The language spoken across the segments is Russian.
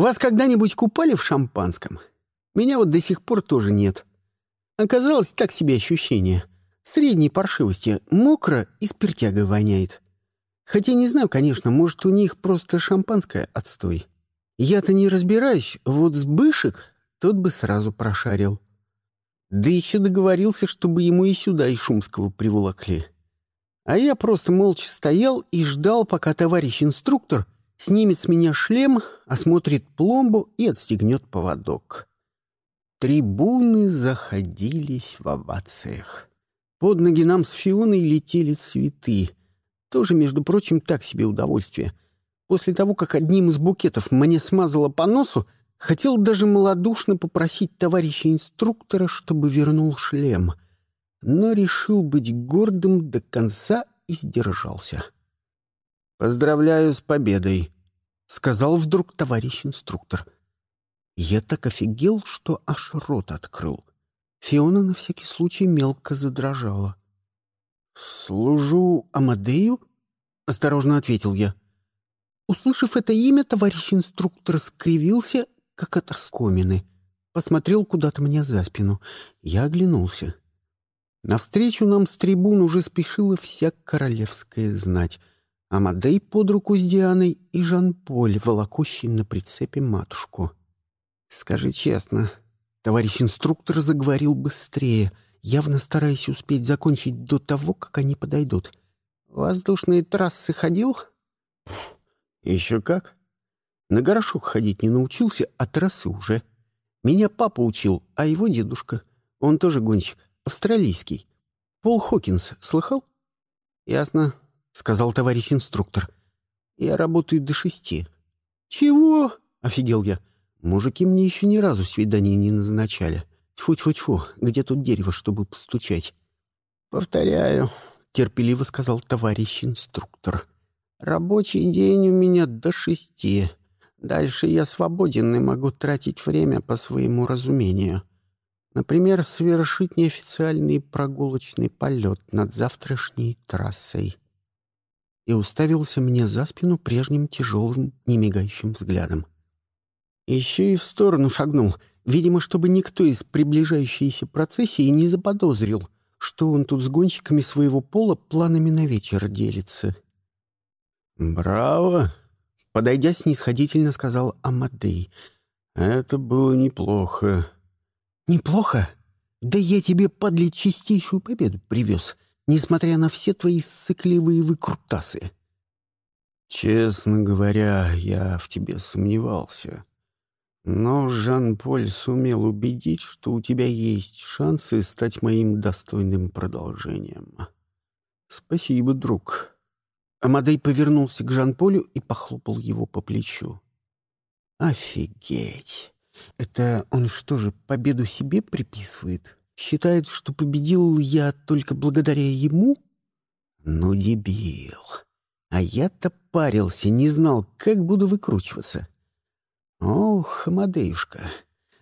Вас когда-нибудь купали в шампанском? Меня вот до сих пор тоже нет. Оказалось, так себе ощущение. Средней паршивости, мокро и спиртяга воняет. Хотя не знаю, конечно, может, у них просто шампанское отстой. Я-то не разбираюсь, вот с бышек тот бы сразу прошарил. Да еще договорился, чтобы ему и сюда из Шумского приволокли. А я просто молча стоял и ждал, пока товарищ-инструктор снимет с меня шлем, осмотрит пломбу и отстегнет поводок. Трибуны заходились в овациях. Под ноги нам с Фионой летели цветы. Тоже, между прочим, так себе удовольствие. После того, как одним из букетов мне смазало по носу, хотел даже малодушно попросить товарища инструктора, чтобы вернул шлем. Но решил быть гордым до конца и сдержался. «Поздравляю с победой», — сказал вдруг товарищ инструктор. Я так офигел, что аж рот открыл. Фиона на всякий случай мелко задрожала. «Служу Амадею?» — осторожно ответил я. Услышав это имя, товарищ инструктор скривился, как от оскомины. Посмотрел куда-то мне за спину. Я оглянулся. Навстречу нам с трибун уже спешила вся королевская знать. Амадей под руку с Дианой и Жан-Поль, волокущий на прицепе матушку. «Скажи честно», — товарищ инструктор заговорил быстрее — явно стараясь успеть закончить до того, как они подойдут. «Воздушные трассы ходил?» Пф, «Еще как. На горошок ходить не научился, а трассы уже. Меня папа учил, а его дедушка. Он тоже гонщик, австралийский. Пол Хокинс, слыхал?» «Ясно», — сказал товарищ инструктор. «Я работаю до шести». «Чего?» — офигел я. «Мужики мне еще ни разу свидания не назначали». Тьфу-тьфу-тьфу, где тут дерево, чтобы постучать? Повторяю, терпеливо сказал товарищ инструктор. Рабочий день у меня до шести. Дальше я свободен и могу тратить время по своему разумению. Например, совершить неофициальный прогулочный полет над завтрашней трассой. И уставился мне за спину прежним тяжелым, немигающим взглядом. Еще и в сторону шагнул, видимо, чтобы никто из приближающейся процессии не заподозрил, что он тут с гонщиками своего пола планами на вечер делится. «Браво!» — подойдя снисходительно, сказал Амадей. «Это было неплохо». «Неплохо? Да я тебе, подле чистейшую победу привез, несмотря на все твои сыкливые выкрутасы». «Честно говоря, я в тебе сомневался», но Жан-Поль сумел убедить, что у тебя есть шансы стать моим достойным продолжением. Спасибо, друг. Амадей повернулся к Жан-Полю и похлопал его по плечу. Офигеть! Это он что же, победу себе приписывает? Считает, что победил я только благодаря ему? Ну, дебил. А я-то парился, не знал, как буду выкручиваться. «Ох, Мадеюшка,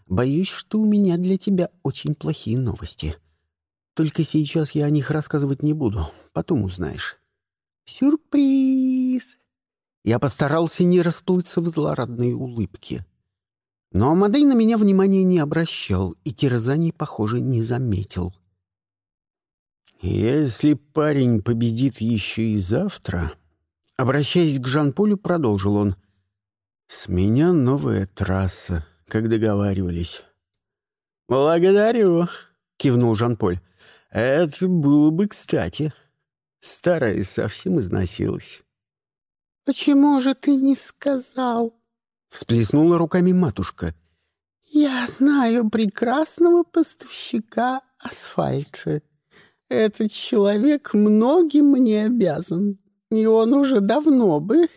боюсь, что у меня для тебя очень плохие новости. Только сейчас я о них рассказывать не буду, потом узнаешь». «Сюрприз!» Я постарался не расплыться в злорадной улыбке. Но Амадей на меня внимания не обращал и терзаний, похоже, не заметил. «Если парень победит еще и завтра...» Обращаясь к Жан-Полю, продолжил он — «С меня новая трасса, как договаривались». «Благодарю», — кивнул Жан-Поль. «Это было бы кстати. Старая совсем износилась». «Почему же ты не сказал?» — всплеснула руками матушка. «Я знаю прекрасного поставщика асфальта. Этот человек многим мне обязан, и он уже давно бы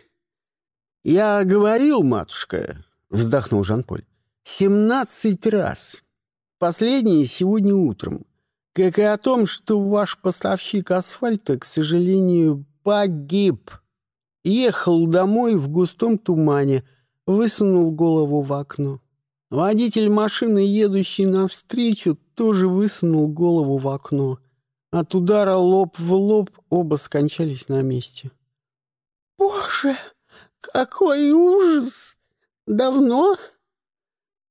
«Я говорил, матушка», — вздохнул Жан-Поль, — «семнадцать раз. Последнее сегодня утром. Как и о том, что ваш поставщик асфальта, к сожалению, погиб. Ехал домой в густом тумане, высунул голову в окно. Водитель машины, едущий навстречу, тоже высунул голову в окно. От удара лоб в лоб оба скончались на месте. «Боже!» «Какой ужас! Давно?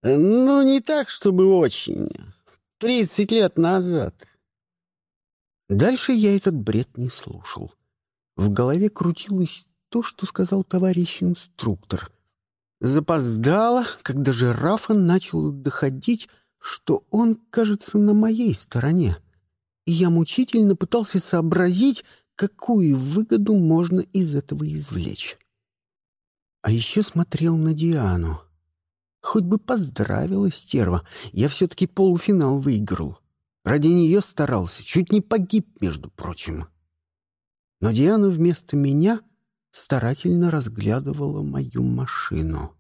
Ну, не так, чтобы очень. Тридцать лет назад. Дальше я этот бред не слушал. В голове крутилось то, что сказал товарищ инструктор. Запоздало, когда жирафа начал доходить, что он, кажется, на моей стороне. И я мучительно пытался сообразить, какую выгоду можно из этого извлечь. А еще смотрел на Диану. Хоть бы поздравила стерва, я все-таки полуфинал выиграл. Ради нее старался, чуть не погиб, между прочим. Но Диана вместо меня старательно разглядывала мою машину.